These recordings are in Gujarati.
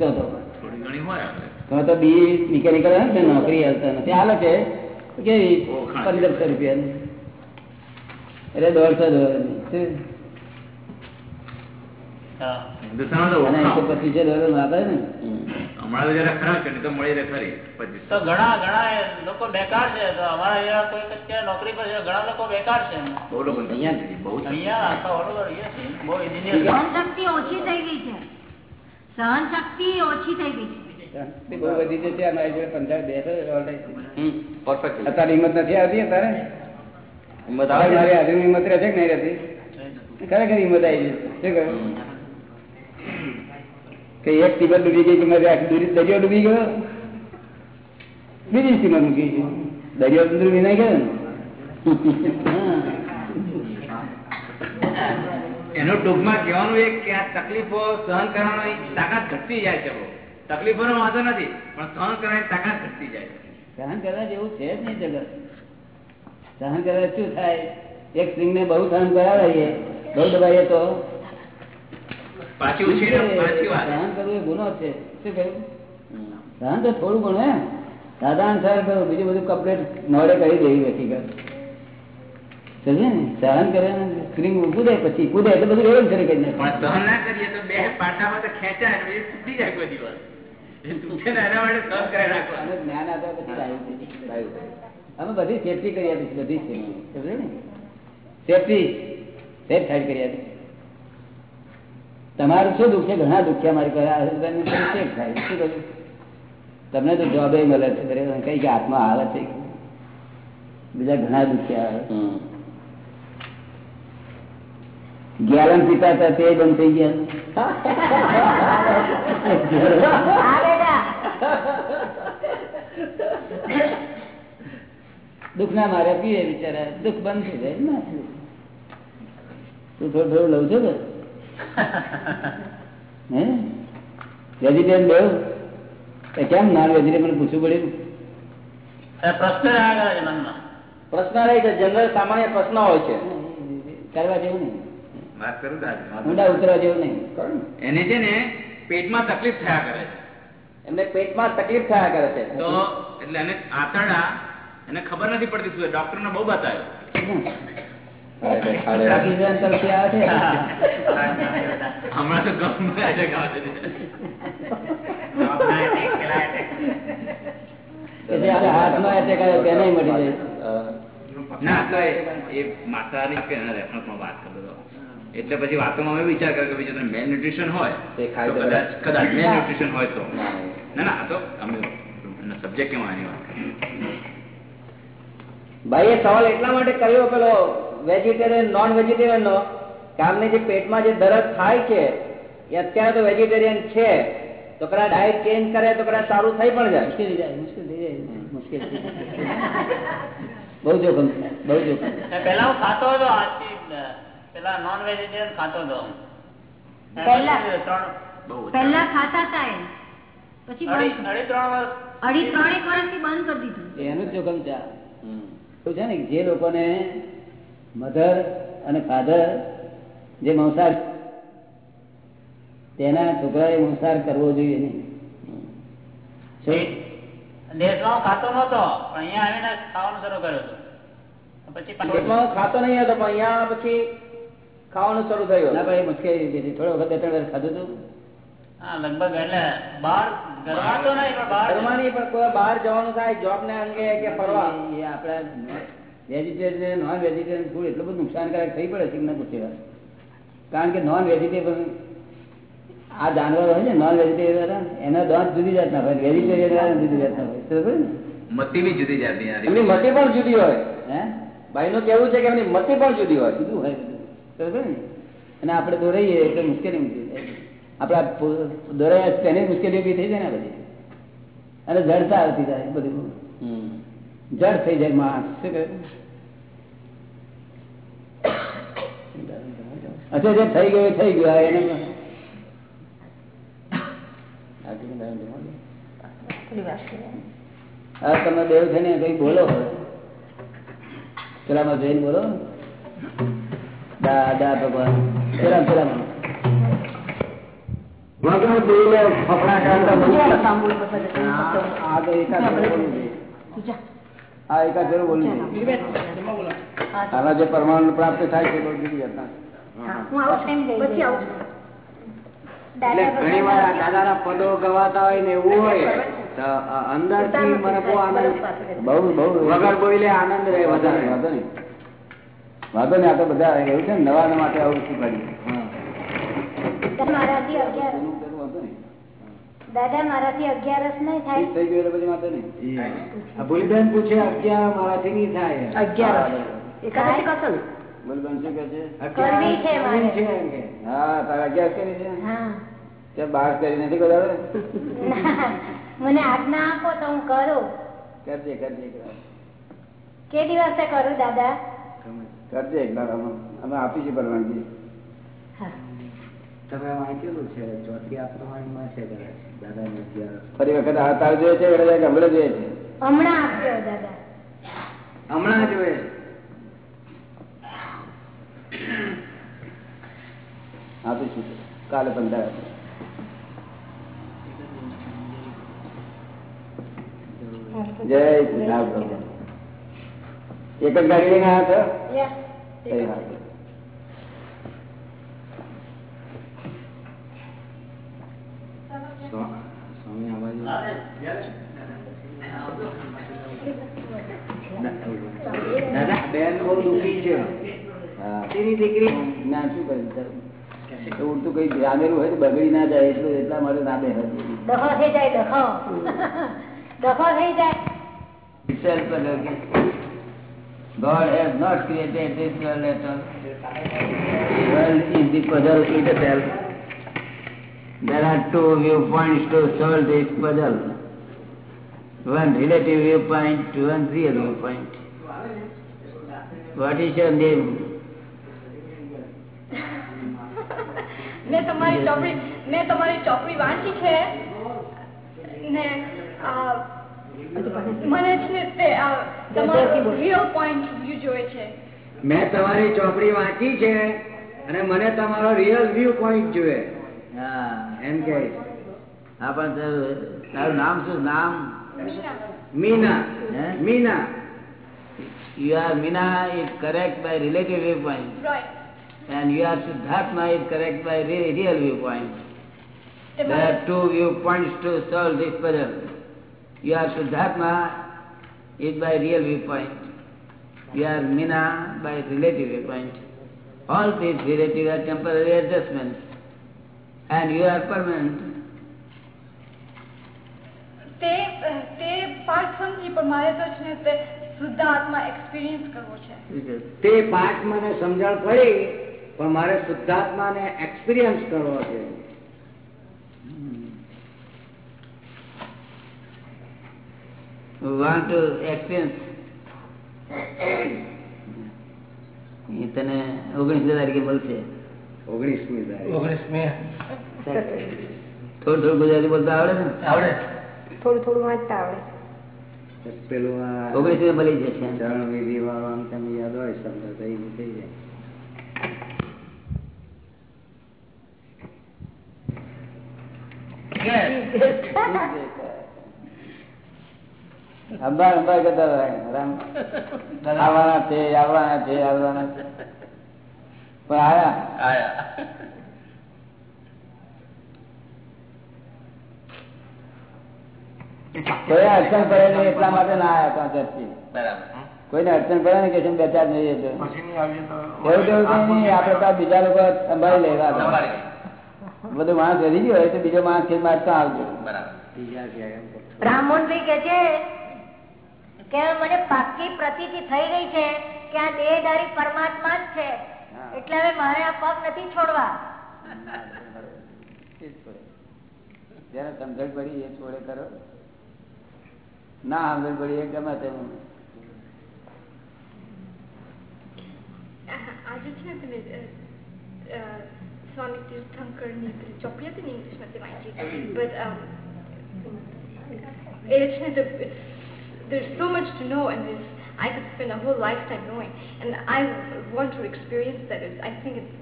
તો. બી મિકેનિકલ નોકરી હાલતા નથી. હાલે છે. કેવી? પંદરસો રૂપિયા એટલે દોઢસો ડોલરની. શું? હા. હિન્દુસ્તાનમાં તો અને એકસો ઓળખાણ. પચીસો ડોલર આપે ને? હમણાં તો જરા ખરા છે નહીં તો મળી રહે ખરી. પચીસ. તો ઘણા ઘણા લોકો બેકાર છે. તો અમારા જેવા નોકરી પર ઘણા લોકો બેકાર છે અહીંયા- બહુ છે. અહીંયા આખા ઓલ ઓવર અહીંયા છે. બહુ engineer છે. સહન શક્તિ ઓછી થઈ ગઈ છે. સહન શક્તિ ઓછી થઈ ગઈ છે. બહુ વધી જશે અમારી જોડે પંચાયત બેઠો પરફેક્ટ અત્યારે હિંમત નથી આવતી અત્યારે? હિંમત આવે મારી હાજરી હિંમત રહે છે કે નહીં રહેતી? ખરેખર હિંમત આવી જશે શું કહ્યું? કે એક ટીબર ડૂબી ગઈ કે મારે આખી દૂરી દરિયો ડૂબી ગયો? બીજી સીમત મૂકી છે દરિયો ડૂબી નહીં ગયો ને. એનો ટૂંકમાં કહેવાનું એક કે આ તકલીફો સહન કરવાની તાકાત ઘટતી જાય છે તકલીફો નો વાંધો નથી પણ સહન કરવાની તાકાત ઘટતી જાય સહન કરવા જેવું છે જ નહીં જગત. સહન કરવા શું થાય? એક સ્ત્રી ને બહુ સહન કરાવીએ બહુ દબાઈએ તો? સહન કરવું એ ગુનો છે. શું કહ્યું? સહન તો થોડું ઘણું હે સાધારણ સહન કરવું બીજું બધું કમ્પ્લેટ નોડે કરી દેવી હકીકત. સમજે ને સહન કરે ને કૂદે પછી કૂદે એટલે બધું એવું કરી કરી સહન ના કરીએ તો બે પાટામાં તો ખેંચાય જાય કોઈ દિવસ. અમે બધી સેફટી કરી આપી બધી સેફટી સમજે ને? સેફટી સેફ સાઈડ કરી આપી તમારું શું દુઃખ છે? ઘણા દુઃખ છે પાસે. થાય. શું કહ્યું તમને તો જોબે મળે છે. કઈ કે હાથમાં આવે છે. બીજા ઘણા દુઃખ્યા આવે ગેલન પીતા હતા તે બંધ થઈ ગયા. દુઃખ ના મારે પીએ બિચારા દુઃખ બંધ થઈ જાય ના તું થોડું થોડું લઉં છો કે હે? વેજીટેરિયન લેવું કેમ નોન વેજીટેરિયન? પૂછવું પડ્યું. પ્રશ્ન પ્રશ્ન જનરલ સામાન્ય પ્રશ્ન હોય છે. કરવા જેવું નહીં. ઊંડા ઉતરવા જેવું નહીં. એને છે ને પેટમાં તકલીફ થયા કરે છે. એમને પેટમાં તકલીફ થયા કરે છે. તો એટલે એને આંતરડા એને ખબર નથી પડતી શું ડોક્ટર ને બહુ બતાવ્યું. પાકિસ્તાન તરફથી આવે છે હમણાં તો ગમે છે ગાવે છે. કે હાથમાં એટેક આવ્યો તેને મળી જાય. ના તો એ એ માતાની રેફરન્સમાં વાત કરતો એટલે પછી વાતોમાં અમે વિચાર કર્યો કે બીજું મેલ ન્યુટ્રિશન હોય કદાચ કદાચ મેલ ન્યુટ્રિશન હોય તો. ના. ના આ તો અમે સબ્જેક્ટ કેમ આની વાત ભાઈ એ સવાલ એટલા માટે કર્યો પેલો વેજીટેરિયન નોન વેજીટેરિયન નો કે જે પેટમાં જે દરદ થાય છે એ અત્યારે તો વેજીટેરિયન છે તો કદાચ ડાયટ ચેન્જ કરે તો કદાચ સારું થઈ પણ જાય. મુશ્કેલ થઈ જાય મુશ્કેલ થઈ જાય મુશ્કેલ થઈ જાય. બહુ જોખમ છે, બહુ જોખમ. પેલા હું ખાતો હતો પેલા નોન વેજીટેરિયન ખાતો હતો. પહેલા? ત્રણ પહેલા ખાતા હતા એ. પછી અઢી અઢી ત્રણ વર્ષ અઢી ત્રણેક વર્ષથી બંધ કરી દીધું. એનું જોખમ છે છે ને જે લોકોને મધર અને ફાધર જે મંસાર તેના છોકરાએ મંસાર કરવો જોઈએ નહીં? દેશમાં ખાતો નતો પણ અહીંયા આવીને ખાવાનું શરૂ કર્યો હતો. પછી પાછું- ખાતો નહીં હતો પણ અહીંયા પછી ખાવાનું શરૂ થયું. ના પણ એ મુશ્કેલી હતી. થોડો વખત બે ત્રણ વર્ષ ખાધું હતું લગભગ એટલે બહાર ઘરમાં નહીં પણ બહાર ઘરમાં પણ બહાર જવાનું થાય જોબ ને અંગે કે ફરવા? એ આપણા વેજીટેરિયન નોન વેજીટેરિયન ફૂડ એટલું બધું નુકસાનકારક થઈ પડે છે કે ના કારણ કે નોન વેજીટેબલ આ જાનવર હોય ને નોન વેજીટેરિયન એના દાંત જુદી જાતના હોય વેજીટેરિયન જુદી જાતના હોય? મતી બી જુદી જાતની એમની મતી પણ જુદી હોય. હે? ભાઈ નું કેવું છે કે એમની મતી પણ જુદી હોય. જુદું હોય. અને આપણે દોરાઈએ એટલે મુશ્કેલી ઊભી થાય આપણા દોરાયા તેની મુશ્કેલી ઊભી થઈ જાય ને બધી. અને જડતા આવતી જાય બધું. જડ થઈ જાય માણસ. શું કહે? અચ્છા જે થઈ ગયું થઈ ગયું. એને તમે દેવ છે ને કઈ બોલો. પેલામાં જઈને બોલો. દાદા ભગવાન પછી આવું ઘણી વાર દાદાના પદો ગવાતા હોય ને એવું હોય અંદરથી મને બહુ આનંદ બહુ બહુ વગર બોલે આનંદ રહે વધારે વાંધો નહીં વાંધો ને આ તો બધા એવું છે ને? નવા માટે આવું શીખવાડ્યું મારાથી અગિયાર. એનું પેલું વાંધો નહીં. દાદા મારાથી અગિયારસ નહીં થાય. થઈ ગયું પછી વાંધો નહીં. ભૂલબેન પૂછે અગિયાર મારાથી નહીં થાય. એકાદશી કરશો ને બોલ બેન શું કહે છે? કરવી છે મારે. છે એમ કે. હા તારે અગિયાર કરી છે? બાર કરી નથી બધા મને આજ્ઞા આપો તો હું કરું. કરજે કરજે. કે દિવસે કરું દાદા? કરજે એક વાર અમે આપીશું પરવાનગી તમે ફરી વખત આ જોઈએ છે હમણાં જોઈએ છે? હમણાં આપજો જ હોય આપીશું. કાલે પંદર જય પ્રભુ. એક જ ગાડી લઈને આવ્યા છો દાદા બેન બહુ દુઃખી છે. હા. તેની દીકરી? ના શું કર્યું તો ઉડતું કઈ જામેલું હોય તો બગડી ના જાય એટલું એટલા માટે ના બે દફો થઈ જાય દફો. દફો થઈ જાય. God has not created this world at all. The world is the puzzle itself. There are two viewpoints to solve this puzzle. One relative viewpoint, one real viewpoint. What is your name? મેં તમારી ચોપડી મેં તમારી ચોપડી વાંચી છે ને મને રિયલ પોઈન્ટ વ્યૂ મેં તમારી ચોપડી વાંચી છે અને મને તમારો રિયલ વ્યૂ પોઈન્ટ જોઈએ હા એમ કે હા પણ તારું નામ શું નામ Meena Meena? Meena Mina is correct by relative viewpoint. Right and you are Siddhartha is correct by re- real viewpoint. તે There મારે are two viewpoints to solve this puzzle. You are Siddhartha is by real viewpoint. You are Mina by relative viewpoint. All these relative are temporary adjustments. And you are permanent. તે તે પાઠ સમજી પણ મારે તો છે ને તે શુદ્ધ આત્મા એક્સપિરિયન્સ કરવો છે તે પાઠ મને સમજણ પડી પણ મારે શુદ્ધાત્માને એક્સપિરિયન્સ કરવો છે want to experience. એ તને ઓગણીસ તારીખે મળશે. ઓગણીસમી તારીખ. થોડું થોડું ગુજરાતી બોલતા આવડે ને? થોડું થોડું વાંચતા આવડે. પેલું ઓગણીસમી ઓગણીસ મળી જશે. ચરણ વિધિ વાળો આમ તમે યાદ હોય શબ્દ થઈ થઈ જાય. અંબાર અંબાર કરતા. આવવાના છે આવવાના છે આવવાના છે. પણ આયા? કોઈ અડચણ પડે નહીં એટલા માટે ના આવ્યા પાંચથી કોઈને અડચણ પડે ને કે છે બે ચાર નહીં તો એવું કઈ નહીં આપડે તો બીજા લોકો સંભાળી લેવા બધું માણસ વધી ગયો હોય તો બીજો માણસ ખેલમાં આવજો. બરાબર. ક્યાં ભાઈ કે છે કે મને પાકી પ્રતીતિ થઈ ગઈ છે કે આ દેહધારી પરમાત્મા જ છે. એટલે હવે મારે આ પગ નથી છોડવા. જેને સમજણ પડી એ છોડે કરો ના સમજણ પડી એ ગમે તે આજે છે ને અ, સ્વામી તીર્થંકરની ચોપડી હતી ને ઇંગ્લિશમાં તે વાંચી બટ એ છે ને there's so much to know and there's I could spend a whole lifetime knowing and I want to experience that It's- I think it's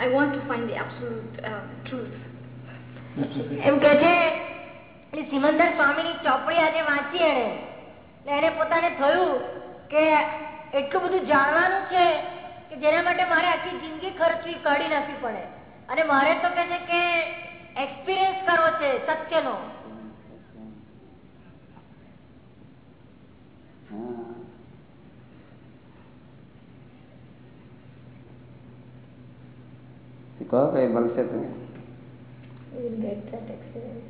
I want to find the absolute uh, truth એમ કે છે એ સિમંદર સ્વામીની ચોપડી આજે વાંચી એને એને પોતાને થયું કે એટલું બધું જાણવાનું છે કે જેના માટે મારે આખી જિંદગી ખર્ચવી કાઢી નાખવી પડે અને મારે તો કે છે કે એક્સપિરિયન્સ કરવો છે સત્યનો હા. કહો કઈ મળશે તમે You will get that experience.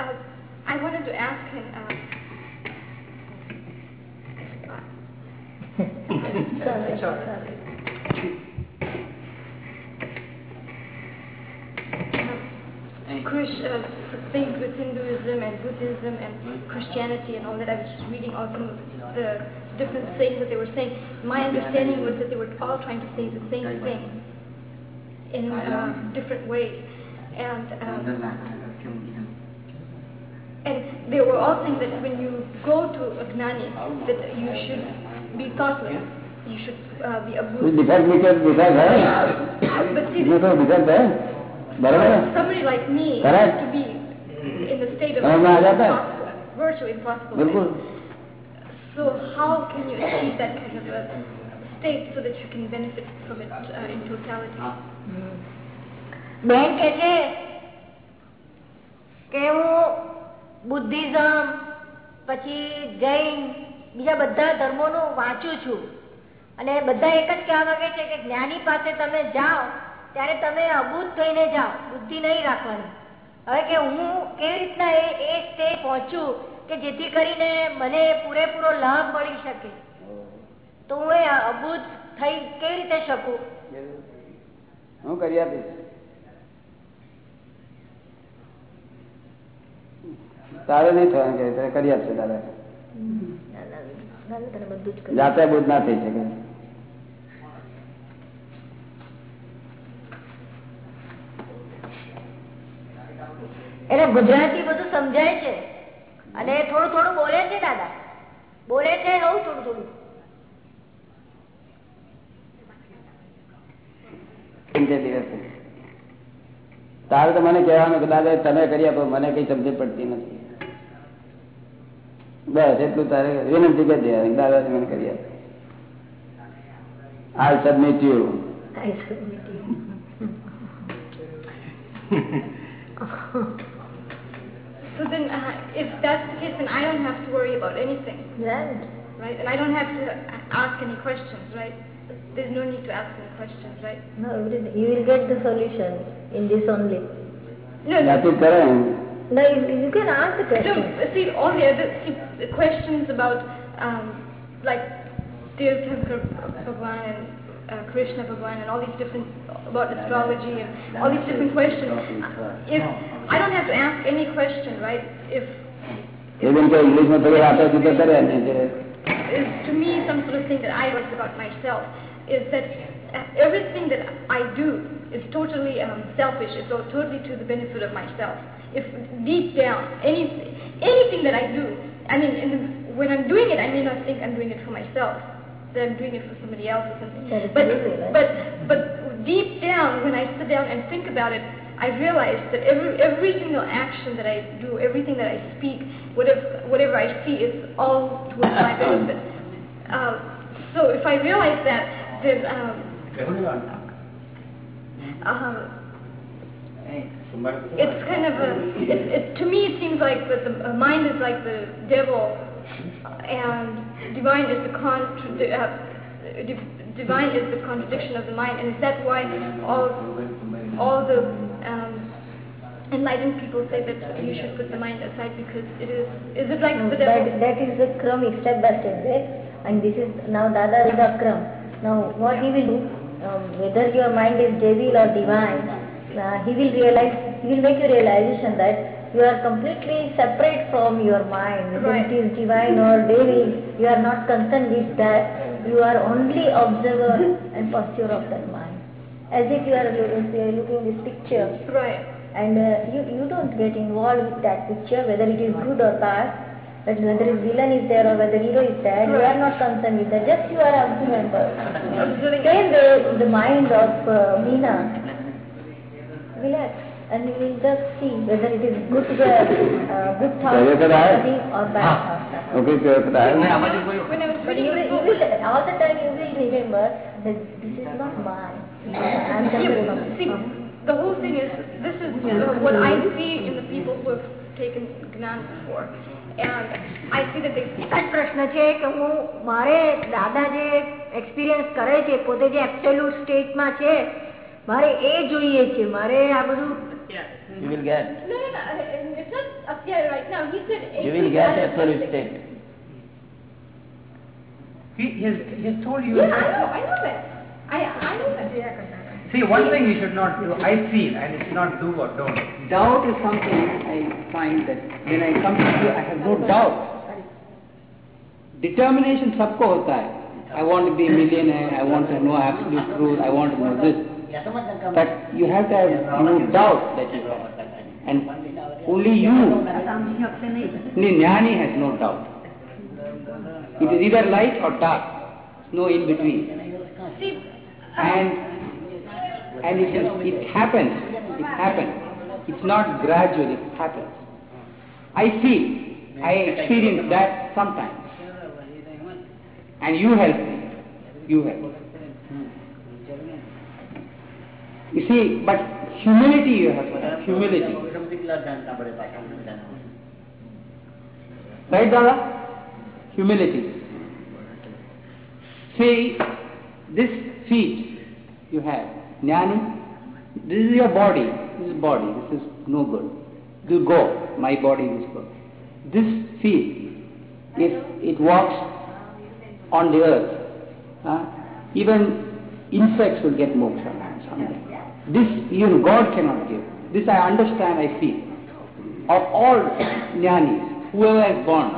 Uh, I wanted to ask him. Uh, Sorry, sorry. Krish, uh, things with Hinduism and Buddhism and Christianity and all that. I was just reading all some of the different things that they were saying. My understanding was that they were all trying to say the same thing in uh, different ways. And, um, and they were all saying that when you go to Agnani, that you should be thoughtless. You should uh, be a Buddhist. But see, બરોબર somebody like me has to be in the state of virtue impossible. બિલકુલ so how can you achieve that kind of a state so that you can benefit from it uh, in totality? બેન કે છે કે હું બુદ્ધિઝમ પછી જૈન બીજા બધા ધર્મોનું વાંચું છું. અને બધા એક જ કહેવા માંગે છે કે જ્ઞાની પાસે તમે જાઓ ત્યારે તમે અબૂત થઈને જાઓ બુદ્ધિ નહીં રાખવાની. હવે કે હું કેવી રીતના એ એ સ્ટેજ પહોંચું કે જેથી કરીને મને પૂરેપૂરો લાભ મળી શકે? તો હું એ અબૂત થઈ કેવી રીતે શકું? હું કરી આપીશ. તારે નહીં થવાનું કે કરી આપશે તારે બધું જાતે બુદ્ધ ના થઈ શકે. એને ગુજરાતી બધું સમજાય છે. અને થોડું થોડું બોલે છે દાદા. બોલે છે એવું થોડું થોડું. તારે તો મને કહેવાનું કે દાદા તમે કરી આપો મને કઈ સમજ પડતી નથી. બસ એટલું તારે વિનંતી કરી દે દાદા મને કરી આપો I submit you I submit you. So then, uh, if that's the case, then I don't have to worry about anything. Right. Right? And I don't have to ask any questions, right? There's no need to ask any questions, right? No, everything. You will get the solution in this only. No, that no. is correct. No, you, you can ask the questions. No, see, all the other see, the questions about, um, like, dear Shankar Bhagwan and uh, Krishna Bhagwan and all these different, about astrology and all these different questions. If I don't have to ask any question, right? If એ બેન કે ઇંગ્લિશમાં થોડી વાતો જુદો કરે ને જે is to me some sort of thing that I like about myself is that uh, everything that I do is totally um, selfish. It's all totally to the benefit of myself. If deep down, any anything that I do, I mean, in the, when I'm doing it, I may not think I'm doing it for myself. That I'm doing it for somebody else or something. That is But really right. but but deep down, when I sit down and think about it, I realize that every every single action that I do, everything that I speak, whatever whatever I see, is all towards my benefit. Uh, so if I realize that, then um, uh, it's kind of a. It, it, to me, it seems like that the uh, mind is like the devil, and divine is the contra- uh, divine is the contradiction of the mind, and is that why all all the um, enlightened people say that you should put the mind aside because it is. Is it like No, the that, devil? that is the crumb step by step, right? And this is now Dada is the crumb. Now what he will do, um, whether your mind is devil or divine, uh, he will realize, he will make you realization that you are completely separate from your mind. Whether Right. it is divine or devil, you are not concerned with that. You are only observer and pursuer of that mind. As if you are looking, you are looking this picture Right. and uh, you, you don't get involved with that picture, whether it is good or bad, but whether his villain is there or whether hero is there, you are not concerned with that. Just you are observer. Same way, the mind of uh, Meena, relax. And you will just see whether it is good uh, uh, good thought or bad thought. was But you will, the you will all the time you will remember that this is not mine. I'm just see, the whole thing is, this is uh, what I see in the people who have taken Gnan before. And I see that they, એક પ્રશ્ન છે કે હું મારે દાદા જે એક્સપિરિયન્સ કરે છે પોતે જે એબ્સોલ્યુટ સ્ટેટમાં છે મારે એ જોઈએ છે મારે આ બધું You will get. no, no, no, uh, it's not up there right now. He said You will get absolute state. He he has he has told you. Yeah, I know, I know that. I, I know that. See, one thing you should not do. I feel, and it's not do or don't. Doubt is something I find that when I come to you, I have no doubt. Determination सबको होता है. I want to be a millionaire. I want to know absolute truth. I want to know this. But you have to have no doubt that you have. And only you, Jnani has no doubt. It is either light or dark. No in between. And and it, is, it happens. It happens. It's not gradual. It happens. I feel. I experience that sometimes. And you help me. You help. You see, but humility you have to have. Humility. Right, Dada? Humility. See, this feet you have, Jnani, this is your body, this is body, this is no good. Will go, my body is good. This feet, if it walks on the earth, even insects will get moksha someday. This even God cannot give. This I understand, I feel. Of all jnanis, whoever has born.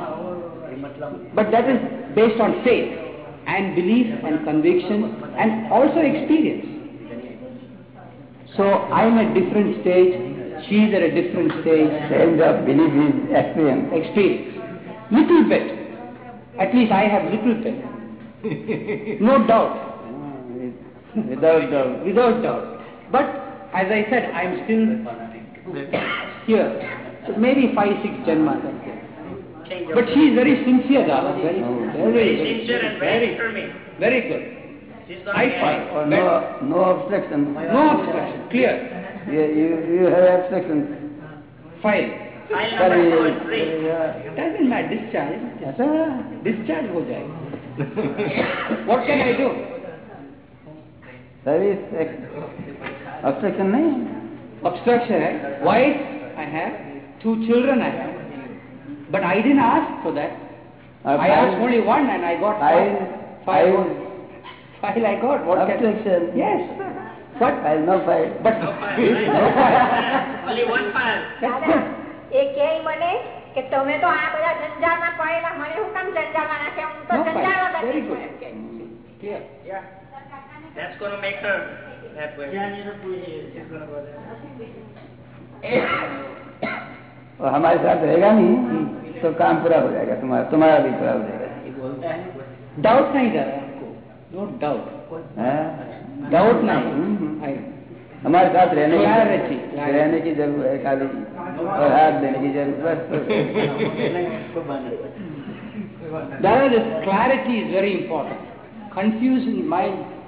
But that is based on faith and belief and conviction and also experience. So I am at different stage, she is at a different stage. Stage of belief is experience. Experience. Little bit. At least I have little bit. No doubt. Ah, without doubt. Without doubt. But as I said, I am still here. So maybe five, six janmas. I guess. But she is very sincere, Dada. Very, very, very, sincere and very determined. very good. She's not I a- find. Or But no, no obstruction. no obstruction. Clear. You, you, you have obstruction. Fine. File number Sorry. two and three. It doesn't matter. Discharge. अच्छा Discharge हो जाएगा. What can I do? Service obstruction નહીં obstruction wife I have two children I have but I didn't ask for that I ask only one and I got five five five I got what obstruction yes What? I'll no file. But no file. Only one file. એ કે મને કે તમે તો આ બધા જંજાળમાં પડેલા મને હું કામ જંજાળમાં નાખે હું તો જંજાળમાં નથી ક્લિયર યા That's going to make her that way. और हमारे साथ रहेगा नहीं तो काम पूरा हो जाएगा तुम्हारा तुम्हारा भी पूरा हो जाएगा Doubt नहीं दादा आपको. No doubt. हाँ? Doubt हम्म, नहीं. हम्म। I- हमारे साथ रहने Clarity, की clarity. रहने की जरूरत है खाली और हाथ देने की जरूरत बस Dada, this clarity is very important. Confusion mind is, is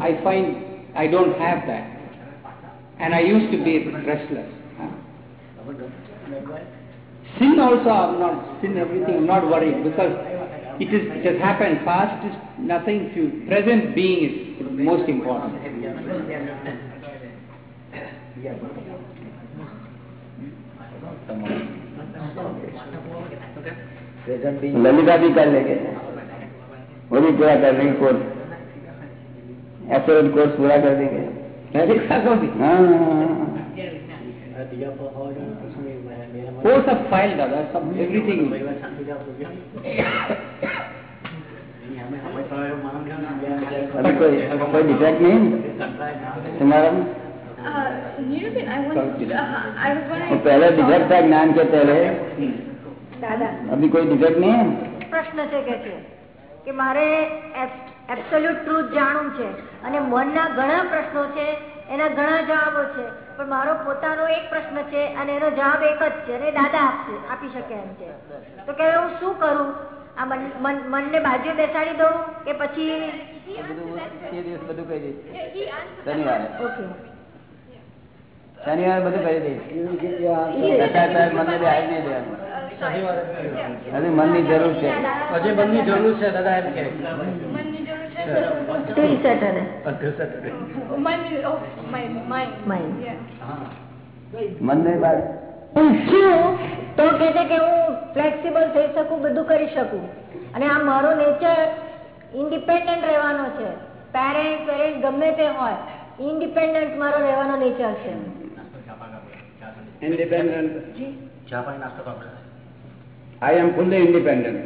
I find I don't have that. And I used to be restless. huh? Sin also, I'm not, sin everything, I'm not worried because it is, it has happened. Past is nothing, few, present being is most important. Lalita भी कर लेंगे वो भी पूरा कर देंगे कोर्स एसोरेंट कोर्स पूरा कर देंगे ललिता को भी हाँ वो सब फाइल दादा सब एवरीथिंग अभी कोई कोई डिफेक्ट नहीं तुम्हारा में? Uh, Nirupin, I want, uh, I was वो wondering. पहले डिफेक्ट था ज्ञान के पहले દાદા अभी कोई डिफेक्ट नहीं है પ્રશ્ન છે કે છે કે મારે એબ્સોલ્યુટ ટ્રુથ જાણું છે અને મનના ઘણા પ્રશ્નો છે એના ઘણા જવાબો છે પણ મારો પોતાનો એક પ્રશ્ન છે અને એનો જવાબ એક જ છે અને દાદા આપશે આપી શકે એમ છે તો કે હું શું કરું આ મન- મન- મનને બાજુ બેસાડી દઉં કે પછી બધું કહી દઈશ. શનિવારે શનિવારે બધું કરી દઈશ મનને બે હારી નહીં દેવાનું હજુ મનની જરૂર છે હજી મનની જરૂર છે દાદા એમ કે મનની જરૂર છે ટીલ સેટરે મનની oh my mind Mind. yeah. મનને બાદ. પૂછ્યું તો કે છે કે હું ફ્લેક્સિબલ થઈ શકું બધું કરી શકું. અને આ મારો નેચર ઇન્ડિપેન્ડન્ટ રહેવાનો છે. પેરેન્ટ પેરેન્ટ ગમે તે હોય ઇન્ડિપેન્ડન્ટ મારો રહેવાનો નેચર છે. ઇન્ડિપેન્ડન્ટ ચા પાણી નાસ્તો કરો I am fully independent.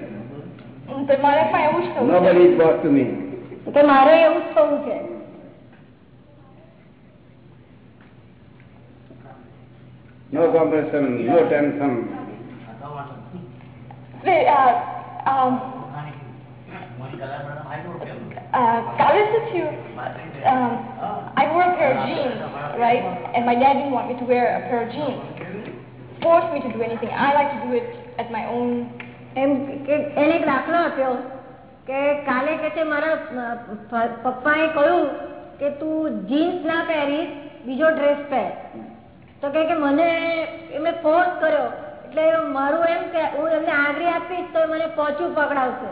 તો મારે પણ એવું જ નોબડી છે. Nobody to me. કે મારે એવું જ થવું છે No compulsion, no tension. Wait, uh, um, uh, કાલે શું થયું? Um, I wore a pair of jeans, right? And my dad didn't want me to wear a pair of jeans. Forced me to do anything. I like to do it at my own. એમ કે એને એક દાખલો આપ્યો કે કાલે કે છે મારા પપ્પાએ કહ્યું કે તું જીન્સ ના પહેરીશ બીજો ડ્રેસ પહેર. તો કે મને એમને ફોર્સ કર્યો. એટલે મારું એમ કે હું એમને આગળ આપીશ તો મને પહોંચું પકડાવશે.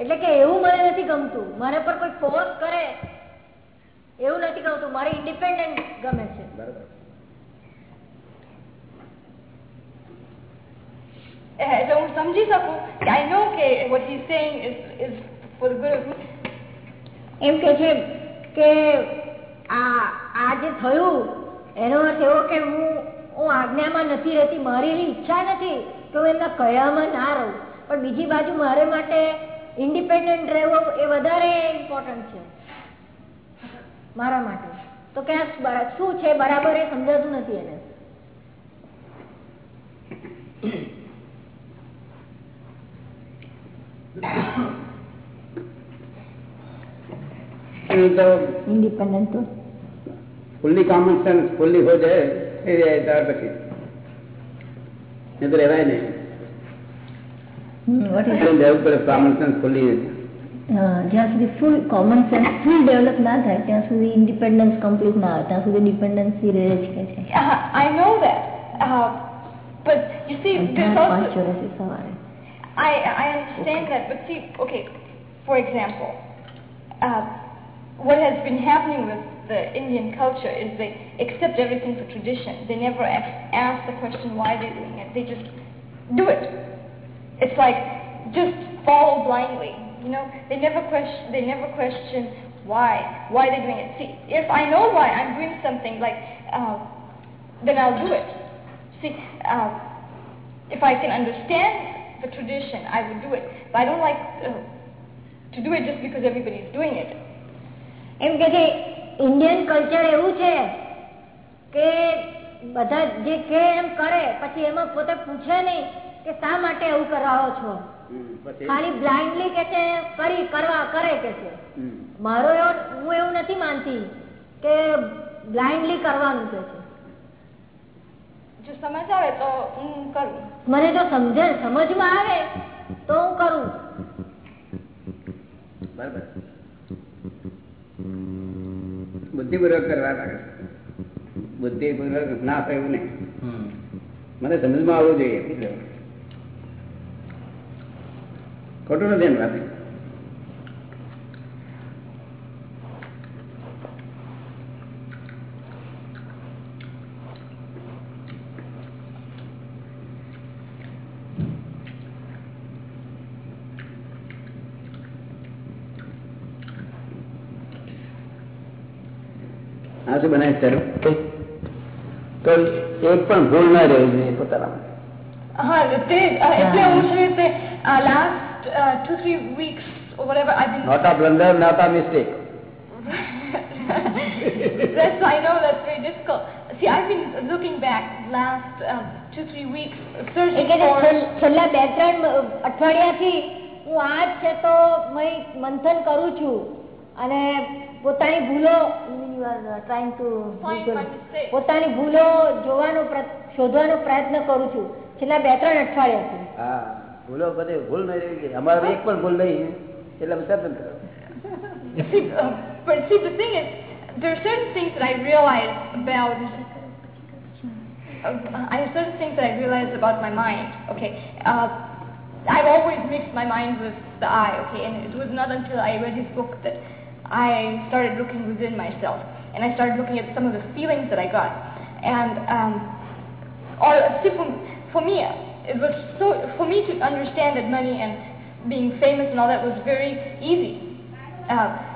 એટલે કે એવું મને નથી ગમતું. મારા પર કોઈ ફોર્સ કરે એવું નથી ગમતું. મારે ઇન્ડિપેન્ડન્ટ ગમે છે. એટલે હું સમજી શકું આઈ નો કે what he saying is is એમ કે છે કે આ આ જે થયું એનો અર્થ એવો કે હું હું આજ્ઞામાં નથી રહેતી મારી એવી ઈચ્છા નથી કે હું એમના કયામાં ના રહું. પણ બીજી બાજુ મારે માટે ઇન્ડિપેન્ડન્ટ રહેવું એ વધારે ઇમ્પોર્ટન્ટ છે. મારા માટે. તો કે આ બરા- શું છે બરાબર એ સમજાતું નથી એને. ये तो ઇન્ડિપેન્ડન્ટ તો ફુલ્લી કોમન સેન્સ ફુલ્લી હો જાય એ રહે ત્યાર પછી એ તો રહેવાય નહીં વોટ ઇઝ એટલે રહેવું પડે કોમન સેન્સ ફુલ્લી જ્યાં સુધી full common sense full develop ના થાય ત્યાં સુધી ઇન્ડિપેન્ડન્સ કમ્પ્લીટ ના આવે ત્યાં સુધી ડિપેન્ડન્સી રહે જ કે છે Uh, I know that. Uh, but you see, there's પાંચ also ચોરાસી સવારે I I understand that, but see, okay, for example, uh, what has been happening with the Indian culture is they accept everything for tradition. They never ask, the question why they're doing it. They just do it. It's like just follow blindly. You know, they never question. They never question why why they're doing it. See, if I know why I'm doing something, like uh, then I'll do it. See, uh, if I can understand the tradition, I would do it. But I don't like uh, to do it just because everybody's doing it. એમ કે છે ઇન્ડિયન કલ્ચર એવું છે કે બધા જે કે એમ કરે પછી એમાં પોતે પૂછે નહીં કે શા માટે એવું કરાવો છો? ખાલી બ્લાઇન્ડલી કે છે કરી કરવા કરે કે છે. મારો એવો હું એવું નથી માનતી કે બ્લાઇન્ડલી કરવાનું કે છે. જો સમજ આવે તો હું કરું. મને જો સમજણ સમજમાં આવે તો હું કરું. બરાબર. બુદ્ધિપૂર્વક કરવા લાગે બુદ્ધિપૂર્વક ના થયું નહીં. મને સમજમાં આવવું જોઈએ. ખોટું નથી એમ વાત આ શું બનાવે સર તો એક પણ ભૂલ ના રહેવી જોઈએ પોતાના હા તે અ, એટલે હું છે તે last two three weeks whatever I've been not a blunder not a mistake that's I know that's very difficult. See, I've been looking back last um, two three weeks, એ searching કે છે for. છેલ્લા- બે ત્રણ અઠવાડિયાથી હું આ જ છે તો મય મંથન કરું છું અને પોતાની ભૂલો you are uh, trying to Find my mistake. પોતાની ભૂલો જોવાનો પ્ર- શોધવાનો પ્રયત્ન કરું છું છેલ્લા બે ત્રણ અઠવાડિયાથી હા ભૂલો બધે ભૂલ નહીં રહી ગઈ અમારે એક પણ ભૂલ નહીં એટલે અમે સ્વતંત્ર See, uh, but see, the thing is, there are certain things that I realize about. Uh, I have certain things that I realize about my mind. Okay, uh, I've always mixed my mind with the eye. Okay, and it was not until I read his book that I started looking within myself, and I started looking at some of the feelings that I got, and um, see, for, for me, it was so for me to understand that money and being famous and all that was very easy. Uh,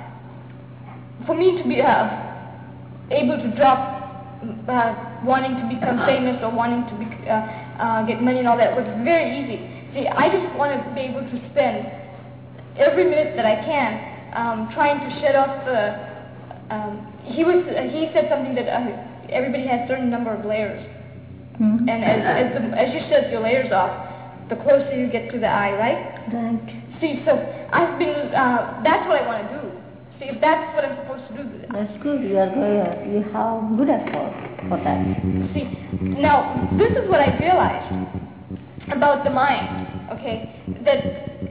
for me to be uh, able to drop uh, wanting to become famous or wanting to be, uh, uh, get money and all that was very easy. See, I just want to be able to spend every minute that I can um, trying to shed off the. Um, he was he said something that uh, everybody has a certain number of layers, and as as, the, as you shed your layers off, the closer you get to the eye, right? Right. See, so I've been, uh, that's what I want to do. See, if that's what I'm supposed to do. That's good. You are going, you have good effort for that. See, now, this is what I realized about the mind, okay? That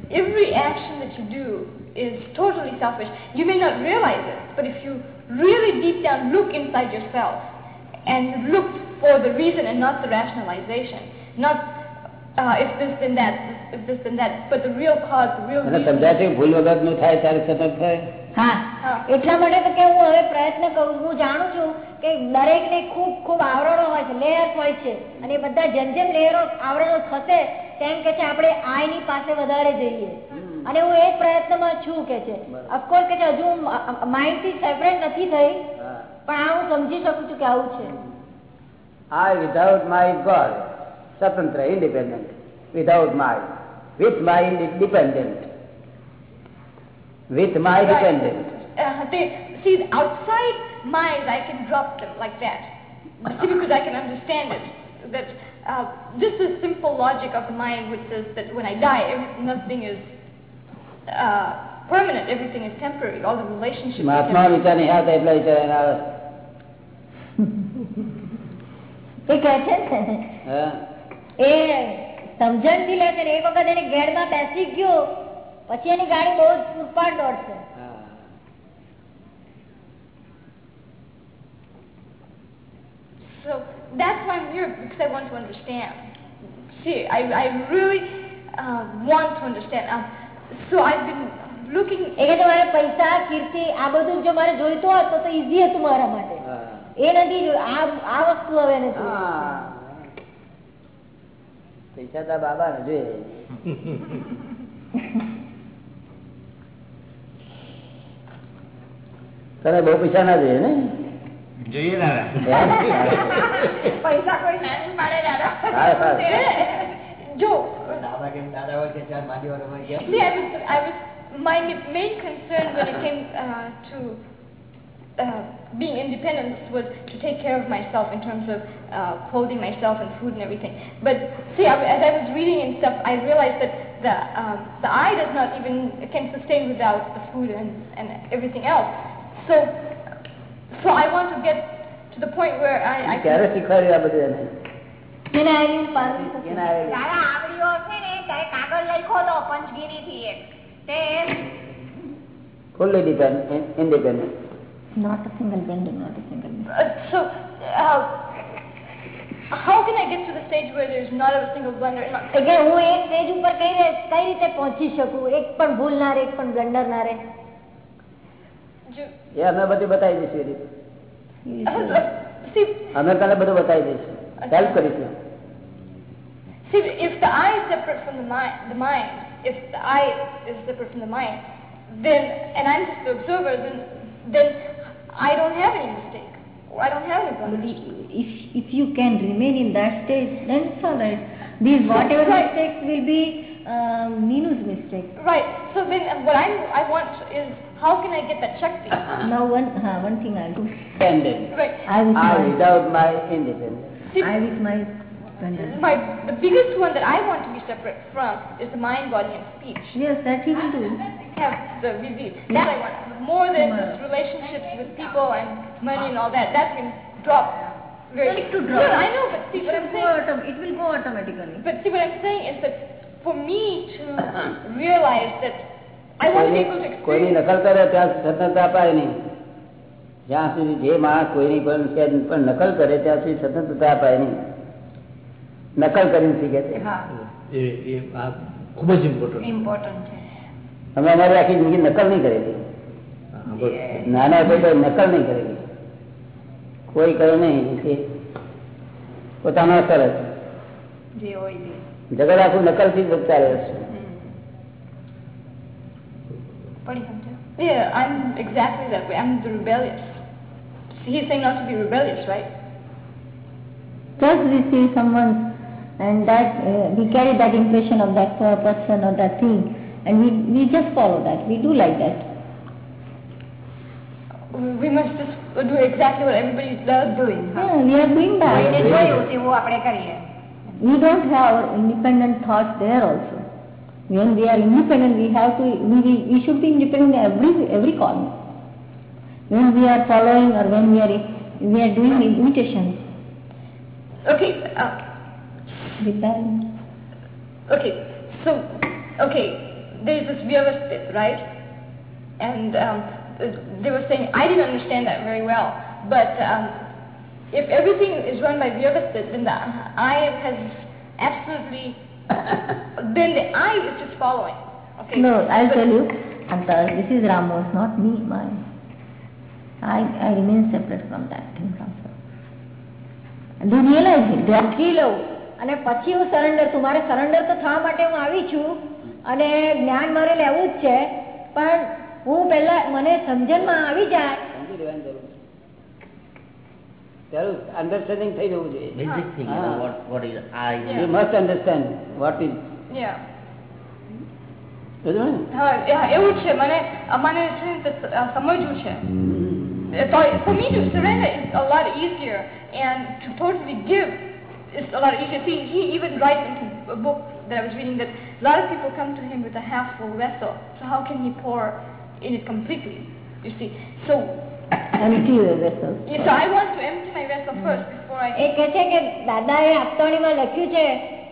every action that you do is totally selfish. You may not realize it, but if you really deep down look inside yourself and look for the reason and not the rationalization, not uh, if this then that, if this then that, but the real cause, the real reason. સમજાય છે ભૂલ વગરનું થાય ત્યારે સતત થાય હા. એટલા માટે તો કે હું હવે પ્રયત્ન કરું હું જાણું છું કે દરેક ને ખૂબ ખૂબ આવરણો હોય છે લેયર્સ હોય છે અને એ બધા જેમ જેમ લેયરો આવરણો થશે તેમ કે છે આપણે આઈ ની પાસે વધારે જઈએ અને હું એ પ્રયત્નમાં છું કે છે અફકોર્સ કે છે હજુ માઇન્ડ થી સેપરેટ નથી થઈ હા. પણ આ હું સમજી શકું છું કે આવું છે I without my God, સ્વતંત્ર independent. Without my, with my dependent. With my Right. dependent. Uh, they, see, outside mind, I can drop them like that. See, because I can understand it. That uh, just the simple logic of the mind, which says that when I die, every, nothing is uh, permanent, everything is temporary, all the relationships. are Mahatma temporary. વિચાર નહીં આવતા એટલા વિચાર એના આવે એ કે છે ને હા? એ સમજણ થી લે છે ને એક વખત એને ગેરમાં બેસી ગયો પછી એની ગાડી બહુ જ પૂરપાટ દોડશે હા. So that's why I'm here, because I want to understand. See, I, I really uh, want to understand. Uh, so I been looking એટલે કે મારે પૈસા કીર્તિ આ બધું જો મારે જોઈતું હોત તો ઈઝી હતું મારા માટે. એ નથી આ આ વસ્તુ હવે નથી. પૈસા તા બાબા ને જોઈએ. તને બહુ પૈસા ના જોઈએ ને? જોઈએ પૈસા કોઈ દાદા. જો See, I was, I was, my main concern when it came uh, to uh, being independent was to take care of myself in terms of uh, clothing myself and food and everything. But see, I, as I was reading and stuff, I realized that the, um, the eye does not even, can sustain without the food and, and everything else. So, so I want to get to the point where I, I can... ત્યારે કાગળ લખ્યો હતો પંચગીરી થી એક તે fully depend, independent. Not a single bender, not a single bender. Uh, so, uh, how can I get to the stage where there's not a single blunder? Not, એટલે હું એ સ્ટેજ ઉપર કઈ રીતે પહોંચી શકું એક પણ ભૂલ ના રે એક પણ બ્લન્ડર ના રે એ અમે બધું બતાવી દઈશું એ રીતે. અમે તને બધું બતાવી દઈશું હેલ્પ કરીશું see, if the eye is from the mind, the mind, if the eye is separate from the mind, then, and I'm just the observer, then, then I don't have any mistake. Or I don't have any But if if you can remain in that stage, then it's all right. These whatever Right. mistakes will be um, Minu's mistakes. Right. So then, what I'm, I want is how can I get that shakti? Now one uh, one thing I'll do. Independent. Right. I with I my without my independence. See, I with my blunder. my the biggest one that I want to be separate from is the mind, body, and speech. Yes, that he will do. have the reveal. That I want. More than just relationships with people and money and all that. That can drop. Very Well, it could drop. No, I know, but see It what will I'm go saying. autom- it will go automatically. But see what I'm saying is that for me to realize that I want people to કોઈની experience. નકલ કરે ત્યાં સુધી સ્વતંત્રતા અપાય નહીં જ્યાં સુધી જે માણસ કોઈની પણ છે પણ નકલ કરે ત્યાં સુધી સ્વતંત્રતા અપાય નહીં નકલ કરીને શીખે છે. હા. એ એ આ ખૂબ જ ઇમ્પોર્ટન્ટ ઇમ્પોર્ટન્ટ અમે અમારી આખી જિંદગી નકલ નહીં કરેલી. નાના કોઈ નકલ નહીં કરેલી. કોઈ કરે નહીં કે પોતાનો તે. જગત આખું નકલથી જ રહે છે. Yeah, I'm exactly that way. I'm the rebellious. He's saying not to be rebellious, right? Does we see someone and that uh, we carry that impression of that person or that thing and we, we just follow that, we do like that. We must just do exactly what everybody loves doing. Huh? Yeah, we are doing that. We don't have our independent thoughts there also. When we are independent, we have to, we, we should be independent in every, every corner. When we are following or when we are, we are doing imitation. Okay, uh, with that? Okay, so, okay, there's this vyavastit, right? And um, they were saying, I didn't understand that very well, but um, if everything is run by vyavastit, then the I has absolutely, then the I is just following. Okay. No, I'll but, tell you, Anta, this is Ramos, not me, my. I, I remain separate from that thing they realize it, they are three levels. અને પછી હું સરેન્ડર છું મારે સરેન્ડર તો થવા માટે હું આવી છું અને જ્ઞાન મારે લેવું જ છે પણ હું પહેલા મને સમજણમાં આવી જાય. અન્ડરસ્ટેન્ડિંગ થઈ જવું જોઈએ. મસ્ટ અન્ડરસ્ટેન્ડ વોટ ઇઝ એવું છે. મને અમારે છે સમજવું છે. for me to surrender is a lot easier and to totally give is a lot easier. See, he even writes in his book that I was reading that a lot of people come to him with a half full vessel. So how can he pour in it completely? You see. So, empty vessels. yeah, so I want to empty my vessel first before I એ કે છે કે દાદાએ આપતાણીમાં લખ્યું છે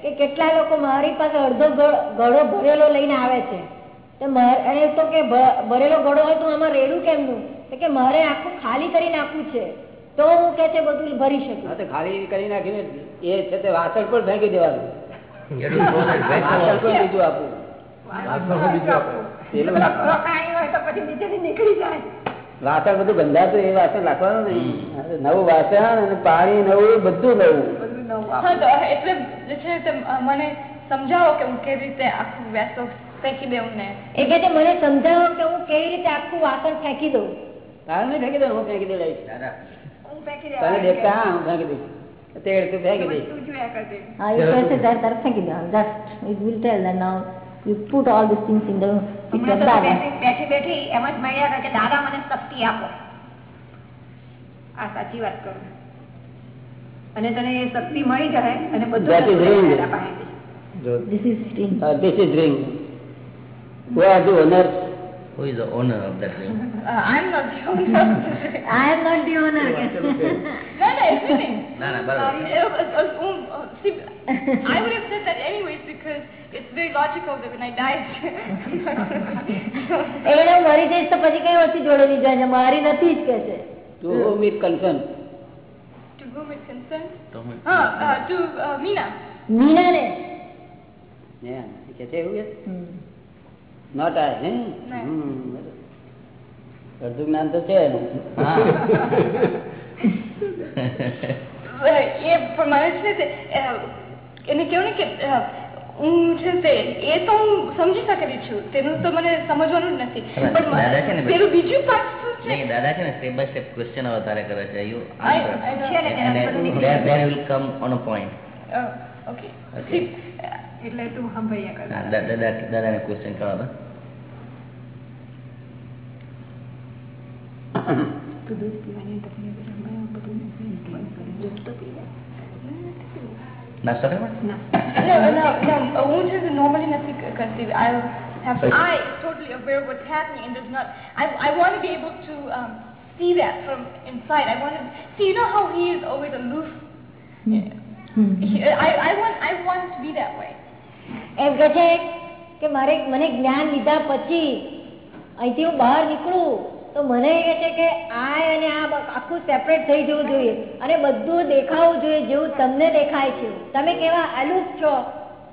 કે કેટલા લોકો મારી પાસે અડધો ગળ- ગળો ભરેલો લઈને આવે છે તો મારે અને તો કે ભ- ભરેલો ગળો હોય તો આમાં રેડું કેમનું તો કે મારે આખું ખાલી કરી નાખવું છે તો હું કે છે બધું ભરી શકું હા તો ખાલી કરી નાખીને એ છે તે વાસણ પણ ફેંકી દેવાનું. વાસણ also. પણ બીજું આપવું પેલું રોકાણી હોય તો પછી નીચેથી નીકળી જાય. વાસણ બધું ગંધાતું એ વાસણ રાખવાનું નહીં નવું વાસણ અને પાણી નવું બધું નવું. એટલે છે મને સમજાવો કે હું કેવી રીતે આખું વેસલ ફેંકી દઉં ને. એ કે મને સમજાવો કે હું કેવી રીતે આખું વાસણ ફેંકી દઉં. તારે નહીં ફેંકી દઉં હું ફેંકી દે લઈશ દાદા, હું ફેંકી હા હું ફેંકી દઈશ. તે તું ફેંકી દઈશ Ah, you can say that, that thank you. Just it will tell that now you put all these things in the picture. હમણાં તો Dada. બેઠી એમ જ મળ્યા કરે કે દાદા મને શક્તિ આપો આ સાચી વાત કરું અને તને એ શક્તિ મળી જાય અને બધું. દાદા is string. Uh, this is ring. Who are the owners? who is the owner of that ring? I'm not the owner. I am not the owner. No, no, it's really. ના ના બરાબર છે. Uh, uh, uh, um, uh, see, I would have said that anyways because it's very logical that when I died. એને હું મરી જઈશ તો પછી કઈ ઓછી જોડેલી જાય છે મારી નથી જ કે છે To whom it concerned? to whom it concerned? તો હું- Uh, uh, to uh, Meena. Meena ને Yeah. કે છે એવું કે? Hmm. Not આય. અડધું જ્ઞાન તો છે એનું. એ મને છે તે એને કેવું ને કે હું છે તે એ તો હું સમજી શકેલી છું. તેનું તો મને સમજવાનું જ નથી. પણ પેલું બીજું પાર્ટ નહીં દાદા છે ને સ્ટેપ બાય સ્ટેપ ક્વેશ્ચન વધારે કરે છે. યુ then, બધું then, then will come on a point Oh, okay. Okay. See, uh, એટલે તું સાંભળ્યા કર હા, દા- દાદા દાદાને ક્વેશ્ચન કરો હવે. નાસ્તો કરવા no, no, no, હું છે ને normally નથી ક- કરતી I Am I totally aware of what's happening and does not? I, I want to be able to um, see that from inside. I want to see. You know how he is always aloof. He, I, I want એમ કે છે કે મારે મને જ્ઞાન લીધા પછી અહીંથી હું બહાર નીકળું તો મને એ છે કે આ અને આ આખું સેપરેટ થઈ જવું જોઈએ અને બધું દેખાવું જોઈએ જેવું તમને દેખાય છે. તમે કેવા અલુપ છો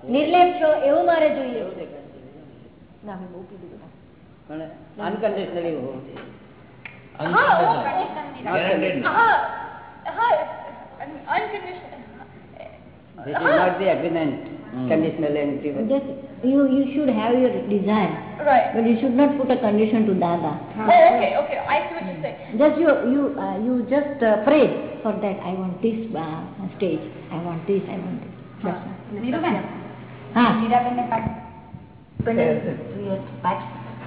નિર્લેપ છો એવું મારે જોઈએ. અનકન્ડિશનલી હોવું જોઈએ. Mm. can you you should have your desire. Right. But you should not put a condition to Dada. Oh, okay, okay. I see what you're saying. Just you you uh, you just uh, pray for that. I want this uh, stage. I want this. I want this. That's all. Neeruben. Yes.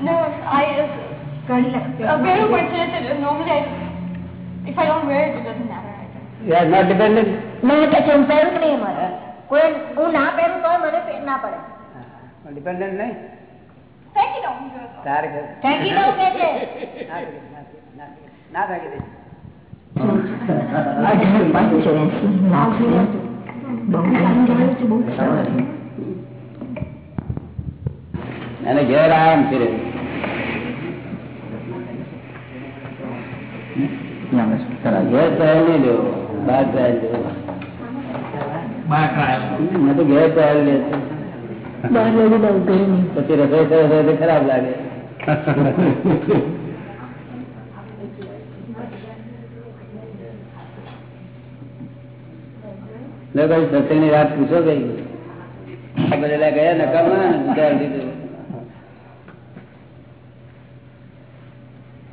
No, I just. कड़ी लगती है. I wear a shirt. Normally, I, if I don't wear it, it doesn't matter. You are not dependent. No, that's empowering. કોઈ હું ના પહેરું તો મને પેન ના પડે. ડિપેન્ડન્ટ નહીં? ના દે. અને ઘેર આરામ ફિરે. ઘેર નહીં લેવો બહાર ટ્રાયલ લેવો મેં તો ઘેર ટ્રાયલ લે છે. બહાર લઈ દઉં ઘરે નહીં પછી રસોઈ કરે તો તે ખરાબ લાગે લોકો સત્સંગની વાત પૂછો કઈ આ બધા ગયા નકામા ઉધાર દીધું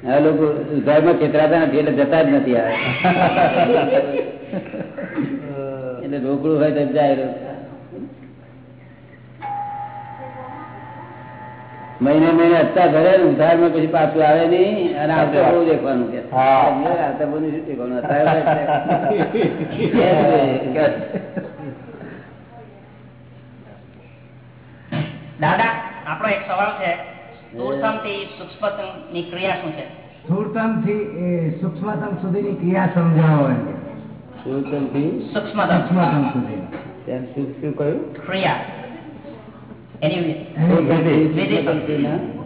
આ લોકો ઉધારમાં છેતરાતા નથી એટલે જતા જ નથી આવે એટલે રોકડું હોય તો જાય. મહિને મહિને હપ્તા ભરે ઉધારમાં પછી પાછું આવે નહીં અને આવતા બહુ દેખવાનું કે. આવતા બહુ શું દેખવાનું? દાદા આપણો એક સવાલ છે. સ્થૂળતમથી સૂક્ષ્મતમની ક્રિયા શું છે? સ્થૂળતમથી એ સૂક્ષ્મતમ સુધીની ક્રિયા સમજાવો સૂક્ષ્મતમ સૂક્ષ્મતમ સુધી. તેમ શું શું કહ્યું? ક્રિયા?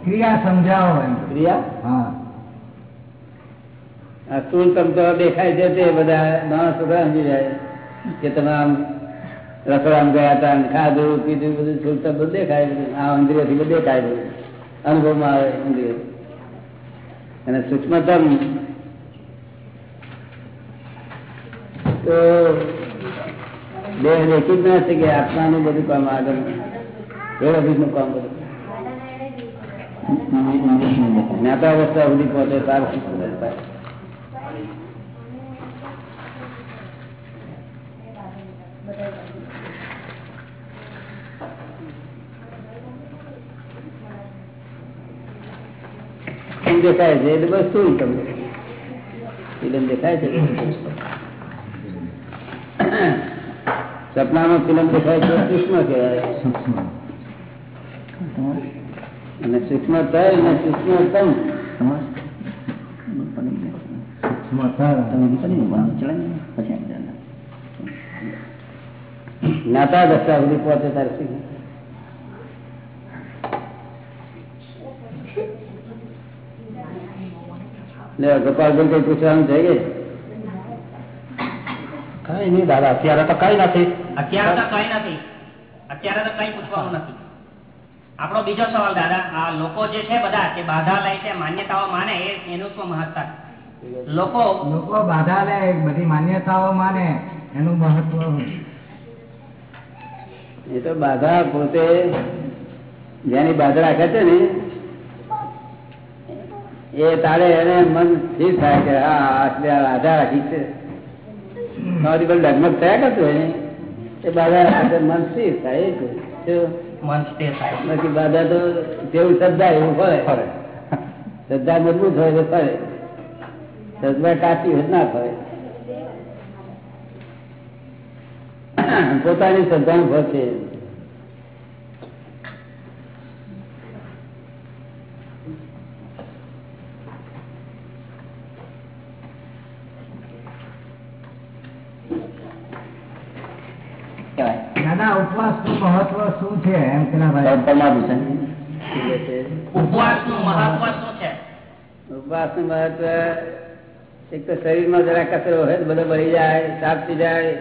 ક્રિયા સમજાવો કે. ક્રિયા? હા. આ દેખાય છે તે બધા નાના છોકરા સમજી જાય. કે તમે આમ રસોડામાં ગયા હતા ખાધું પીધું બધું તમ બધું દેખાય આ ઇન્દ્રિયોથી બધું દેખાય બધું. અનુભવમાં આવે ઇન્દ્રિયો. અને સૂક્ષ્મતમ તો દેહ દેખી જ ના શકે આત્માનું બધું કામ આગળ વ્યવસ્થિતનું કામ બધું. જ્ઞાતા અવસ્થા સુધી પહોંચે તાર દેખાય છે? એટલે બસ શું તમને. દેખાય છે? સપનામાં ફિલ્મ દેખાય છે, સૂક્ષ્મ કહેવાય. સૂક્ષ્મ અને સૂક્ષ્મ થાય અને સૂક્ષ્મતમ જ્ઞાતા દશા સુધી પહોંચે તારે ગોપાલભાઈ કઈ પૂછવાનું કે? કઈ નહીં દાદા અત્યારે તો કઈ નથી. અત્યારે તો કઈ નથી. અત્યારે તો કઈ પૂછવાનું નથી. આપણો બીજો સવાલ દાદા આ લોકો જે છે બધા કે બાધા લે છે માન્યતાઓ માને એ એનું શું મહત્વ? લોકો લોકો બાધા લે બધી માન્યતાઓ માને એનું મહત્વ એ તો બાધા પોતે જેની બાધા રાખે છે ને એ તારે એને મન સ્થિર થાય કે હા આટલે આ આધાર રાખી છે. તમારી પર ડગમગ થયા કરતું હોય એ બાધા મન સ્થિર થાય. મન સ્થિર થાય. બાકી બાધા તો જેવું શ્રદ્ધા એવું ફરે. શ્રદ્ધા મજબૂત હોય તો ફરે. શ્રદ્ધા કાચી હોય ના ફરે. પોતાની શ્રદ્ધા નું છે મહત્વ શું છે એમ પેલા ભાઈ. છે. ઉપવાસનું મહત્વ શું છે? ઉપવાસનું મહત્વ એક તો શરીરમાં જરા કચરો હોય બધો ભરી જાય સાફ થઈ જાય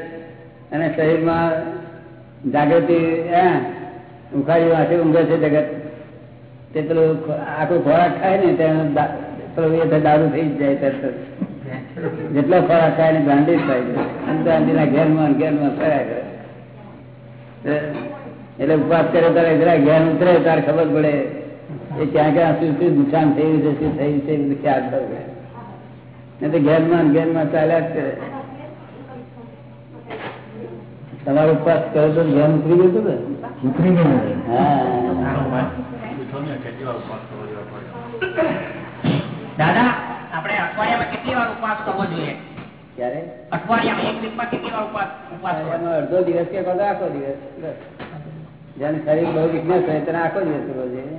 અને શરીરમાં જાગૃતિ ઉખાડી વાંચે ઊંઘે છે જગત. તે પેલું આખો ખોરાક ખાય ને એ દારૂ થઈ જ જાય તરત. જેટલો ખોરાક ખાય ને ગાંડી જ થાય છે. ગાંધીના ઘેરમાં ને ઘેરમાં ફર્યા કરે. એટલે ઉપવાસ કરે ત્યારે જરા જ્ઞાન ઉતરે ત્યારે ખબર પડે એ ક્યાં ક્યાં શું શું નુકસાન થયું છે શું થયું છે બધું ખ્યાલ પડે. નહીં તો ઘેરમાં ને ચાલ્યા જ કરે. તમારો ઉપવાસ કરો તો જ્ઞાન ઉતરી ગયું હતું ને? ઉતરી ગયું હા. દાદા આપણે અઠવાડિયામાં કેટલી વાર ઉપવાસ કરવો જોઈએ? ક્યારે? અઠવાડિયામાં એક વીકમાં કેટલી વાર ઉપવાસ ઉપવાસ અડધો દિવસ કે આખો દિવસ? બસ. જેને શરીર બહુ વીકનેસ હોય તેને આખો દિવસ કરવો જોઈએ.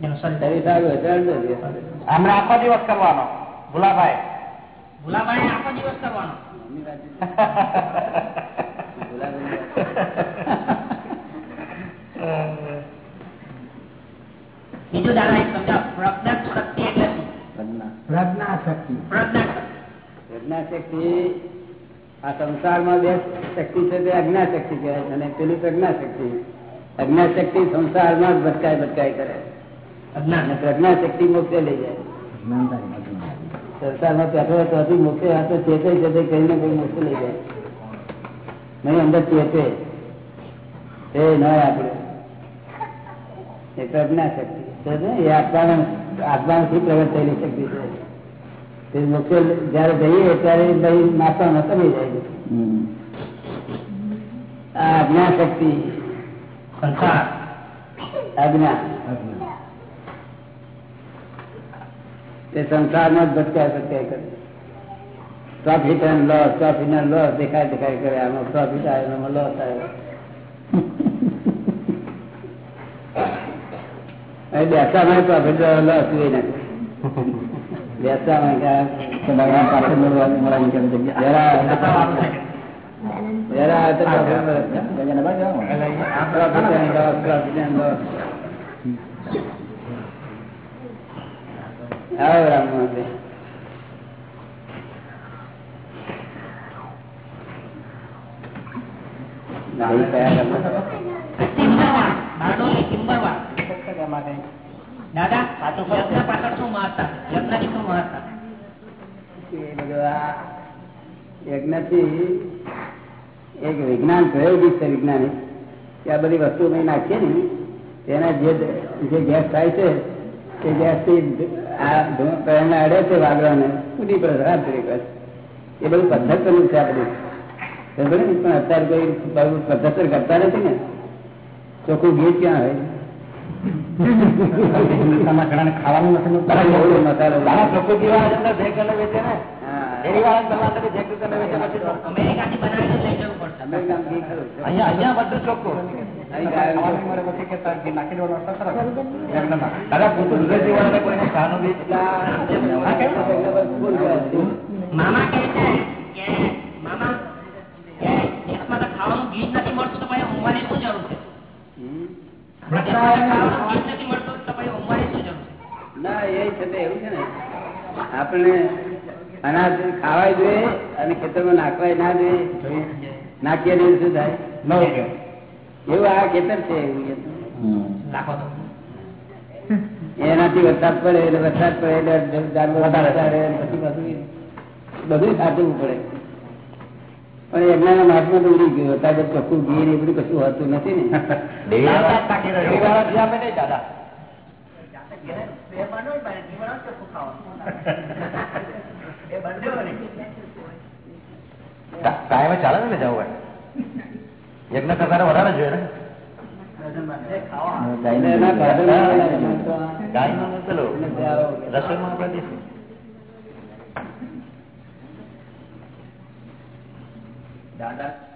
શરીર સારું હોય તો અડધો દિવસ આપણે આખો દિવસ કરવાનો. ભુલાભાઈ. ભુલાભાઈ આખો દિવસ કરવાનો. મમ્મી પાસે. બોલાવે. બીજું દાદા એક સમજાવો. પ્રજ્ઞા શક્તિ એટલે પ્રજ્ઞા શક્તિ પ્રજ્ઞા શક્તિ આ સંસારમાં બે શક્તિ છે તે અજ્ઞા શક્તિ કહેવાય છે અને પેલી પ્રજ્ઞા શક્તિ અજ્ઞા શક્તિ સંસારમાં જ ભટકાય ભટકાય કરે. અજ્ઞાન. શક્તિ મોક્ષે લઈ જાય. સંસારમાં પેઠો તો હજી મોક્ષે હાથે ચેતે ચેતે કરીને કોઈ મોક્ષે લઈ જાય. નહીં અંદર ચેતે એ ન આપણે. એ પ્રજ્ઞા શક્તિ છે ને? એ આત્માના આત્માથી પ્રગટ થયેલી શક્તિ છે. તે મોક્ષે જયારે જઈએ ત્યારે ભાઈ નાસ્તામાં તમે જાય. આ અજ્ઞા શક્તિ સંસાર આજ્ઞા. તે સંસારમાં જ ભટક્યા ભટક્યા કરે. Profit and loss profit and loss દેખાય દેખાય કરે. આમાં પ્રોફિટ આવે એમાં લોસ આવે. અહીં બેસામાં પ્રોફિટ લોસ જોઈ નાખે. બેસામાં પાસે મળવાની જગ્યા દાદા યજ્ઞ પાછળ શું મહત્તા શું યજ્ઞથી એક વિજ્ઞાન પ્રયોગિક છે વિજ્ઞાનિક કે આ બધી વસ્તુ અમે નાખીએ ને તેના જે જે ગેસ થાય છે તે ગેસથી આ પ્રેરણા અડે છે વાગડાને ફૂટી પડે રાત એ બધું પદ્ધતિનું છે આ બધું. ને? પણ અત્યારે કોઈ બહુ પદ્ધતિ કરતા નથી ને. ચોખ્ખું ગીત ક્યાં હોય? ખાવાનું મસાલો વેચે ને વાળા ભેગ ઘી છે. અહીંયા કે? મામા કહે છે કે મામા કે ખાવાનું નથી મળતું તો પછી ઊંઘવાની ગીત નથી મળતું તો પછી શું જરૂર છે? ના એ છે એવું છે ને. આપણે અનાજ ખાવાય જોઈએ અને ખેતરમાં નાખવાય ના જોઈએ. નાખીએ નહીં શું થાય? એવું આ ખેતર છે એનાથી વરસાદ પડે એટલે વરસાદ પડે એટલે જાનવર વધારે પછી બધું બધું સાચવવું પડે. પણ એમના મહાત્મા તો ઉડી ગયું. હતા તો ચોખ્ખું ઘી ને બધું કશું હોતું નથી ને. દાદા કા- ચાલે ને જવું હોય. યજ્ઞ કરતા વધારે જોઈએ ને. દાદા